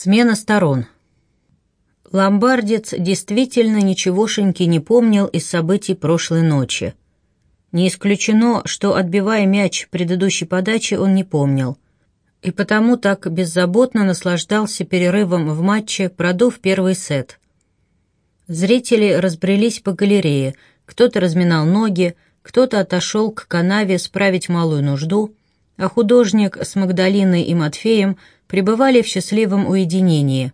Смена сторон. Ломбардец действительно ничегошеньки не помнил из событий прошлой ночи. Не исключено, что, отбивая мяч предыдущей подачи, он не помнил. И потому так беззаботно наслаждался перерывом в матче, продув первый сет. Зрители разбрелись по галерее, кто-то разминал ноги, кто-то отошел к канаве справить малую нужду, а художник с Магдалиной и Матфеем – пребывали в счастливом уединении.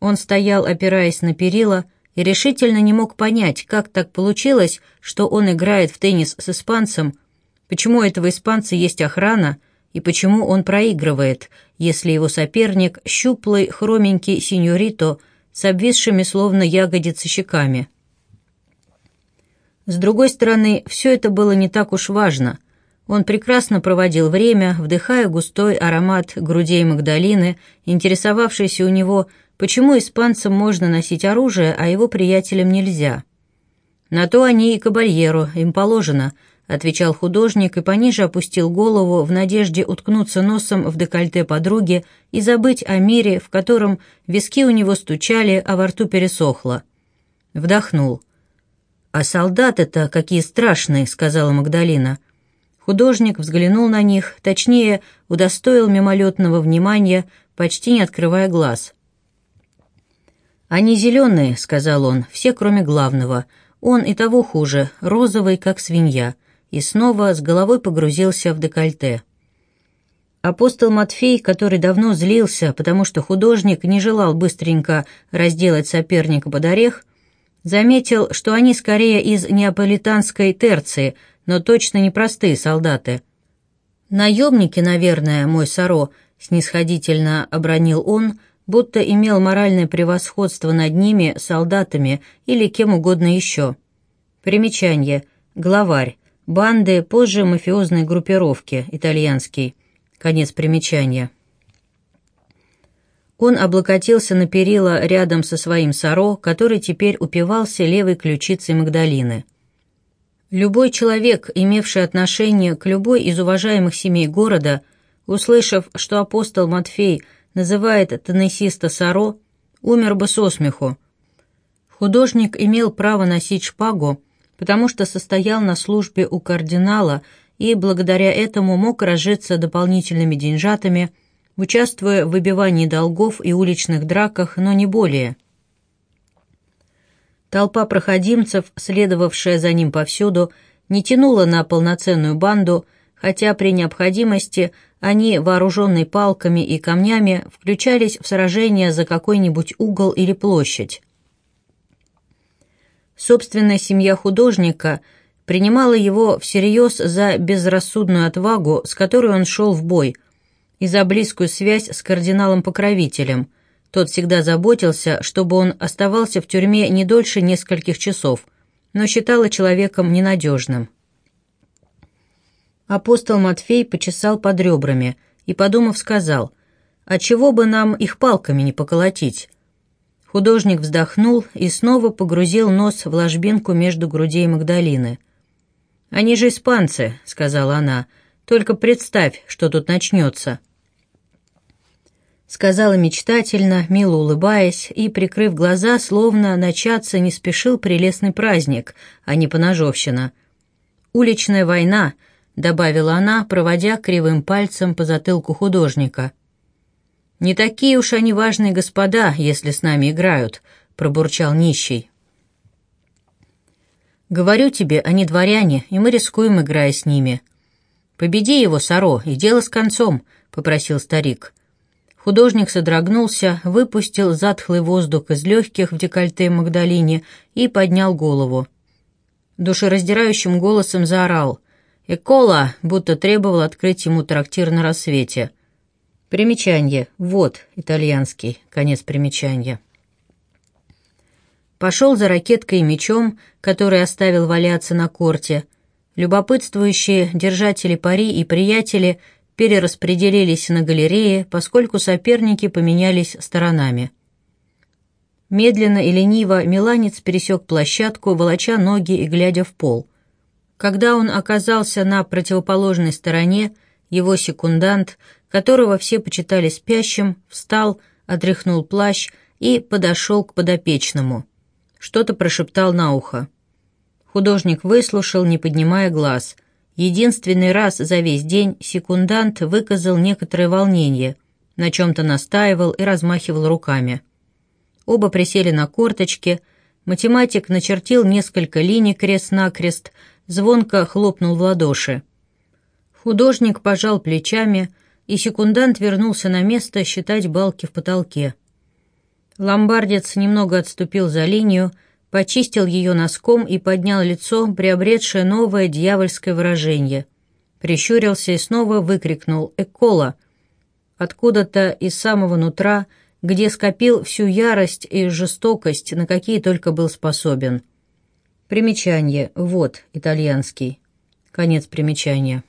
Он стоял, опираясь на перила, и решительно не мог понять, как так получилось, что он играет в теннис с испанцем, почему у этого испанца есть охрана и почему он проигрывает, если его соперник — щуплый, хроменький синьорито с обвисшими словно ягодицы щеками. С другой стороны, все это было не так уж важно. Он прекрасно проводил время, вдыхая густой аромат грудей Магдалины, интересовавшийся у него, почему испанцам можно носить оружие, а его приятелям нельзя. «На то они и кабальеру, им положено», — отвечал художник и пониже опустил голову в надежде уткнуться носом в декольте подруги и забыть о мире, в котором виски у него стучали, а во рту пересохло. Вдохнул. «А солдаты-то какие страшные», — сказала Магдалина. Художник взглянул на них, точнее, удостоил мимолетного внимания, почти не открывая глаз. «Они зеленые», — сказал он, — «все, кроме главного. Он и того хуже, розовый, как свинья», и снова с головой погрузился в декольте. Апостол Матфей, который давно злился, потому что художник не желал быстренько разделать соперника под орех, заметил, что они скорее из неаполитанской терции — но точно не простые солдаты. «Наемники, наверное, мой Саро», — снисходительно обронил он, будто имел моральное превосходство над ними, солдатами или кем угодно еще. Примечание. Главарь. Банды, позже мафиозной группировки, итальянский. Конец примечания. Он облокотился на перила рядом со своим Саро, который теперь упивался левой ключицей Магдалины. Любой человек, имевший отношение к любой из уважаемых семей города, услышав, что апостол Матфей называет теннисиста Саро, умер бы со смеху. Художник имел право носить шпагу, потому что состоял на службе у кардинала и благодаря этому мог разжиться дополнительными деньжатами, участвуя в выбивании долгов и уличных драках, но не более – Толпа проходимцев, следовавшая за ним повсюду, не тянула на полноценную банду, хотя при необходимости они, вооруженные палками и камнями, включались в сражения за какой-нибудь угол или площадь. Собственная семья художника принимала его всерьез за безрассудную отвагу, с которой он шел в бой, и за близкую связь с кардиналом-покровителем – тот всегда заботился, чтобы он оставался в тюрьме не дольше нескольких часов, но считала человеком ненадежным. Апостол Матфей почесал под ребрами и, подумав, сказал, «А чего бы нам их палками не поколотить?» Художник вздохнул и снова погрузил нос в ложбинку между грудей Магдалины. «Они же испанцы», — сказала она, — «только представь, что тут начнется» сказала мечтательно, мило улыбаясь и, прикрыв глаза, словно начаться не спешил прелестный праздник, а не поножовщина. «Уличная война», — добавила она, проводя кривым пальцем по затылку художника. «Не такие уж они важные господа, если с нами играют», — пробурчал нищий. «Говорю тебе, они дворяне, и мы рискуем, играя с ними». «Победи его, Саро, и дело с концом», — попросил старик. Художник содрогнулся, выпустил затхлый воздух из легких в декольте Магдалине и поднял голову. Душераздирающим голосом заорал. «Экола!» будто требовал открыть ему трактир на рассвете. Примечание. Вот, итальянский. Конец примечания. Пошел за ракеткой и мечом, который оставил валяться на корте. Любопытствующие держатели пари и приятели перераспределились на галерее, поскольку соперники поменялись сторонами. Медленно и лениво Миланец пересек площадку, волоча ноги и глядя в пол. Когда он оказался на противоположной стороне, его секундант, которого все почитали спящим, встал, отряхнул плащ и подошел к подопечному. Что-то прошептал на ухо. Художник выслушал, не поднимая глаз. Единственный раз за весь день секундант выказал некоторое волнение, на чем-то настаивал и размахивал руками. Оба присели на корточки, математик начертил несколько линий крест-накрест, звонко хлопнул в ладоши. Художник пожал плечами, и секундант вернулся на место считать балки в потолке. Ломбардец немного отступил за линию, почистил ее носком и поднял лицо, приобретшее новое дьявольское выражение. Прищурился и снова выкрикнул «Экола!». Откуда-то из самого нутра, где скопил всю ярость и жестокость, на какие только был способен. Примечание. Вот, итальянский. Конец примечания.